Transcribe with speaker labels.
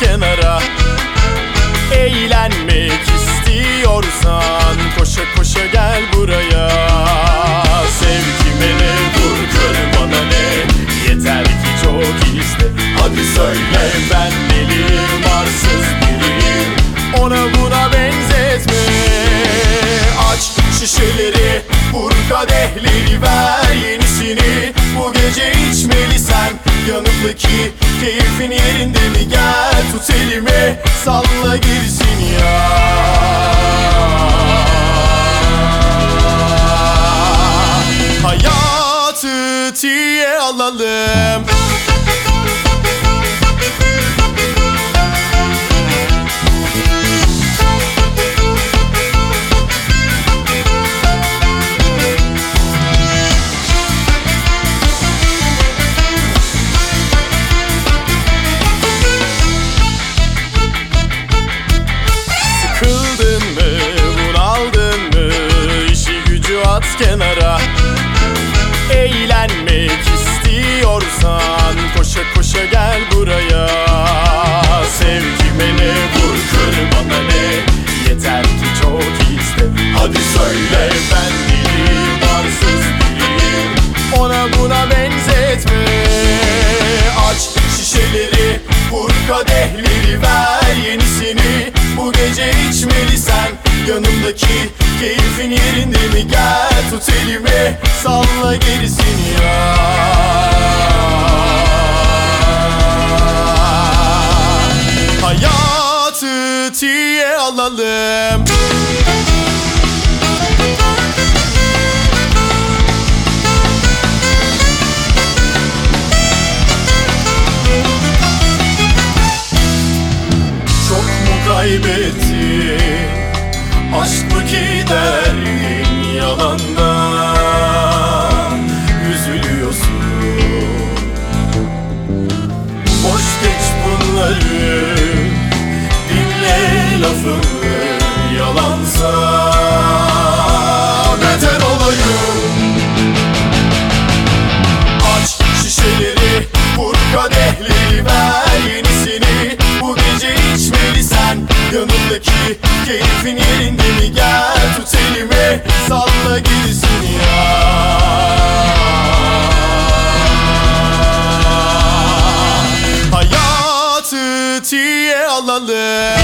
Speaker 1: kenara. Eğlenmek istiyorsan Koşa koşa gel buraya. Sevgime ne vur kır bana ne. Yeter ki çok iste Hadi söyle ben deliyim arsız biriyim. Ona buna benzetme Aç şişeleri Vur kadehleri ver yenisini. Bu gece içmeli sen Yanımdaki keyfin yerinde mi? Gel tut elimi Salla gerisini ya. Hayatı tiye alalım kadehleri ver yenisini. Bu gece içmeli sen Yanımdaki keyfin yerinde mi? Gel tut elimi Salla gerisini. Ya Hayatı tiye alalım Lafımı yalansa olayım. Aç şişeleri, vur kadehleri ver yenisini. Bu gece içmeli sen yanımdaki keyfin yerinde mi? Gel tut elimi salla gerisini ya. Hayatı tiye alalım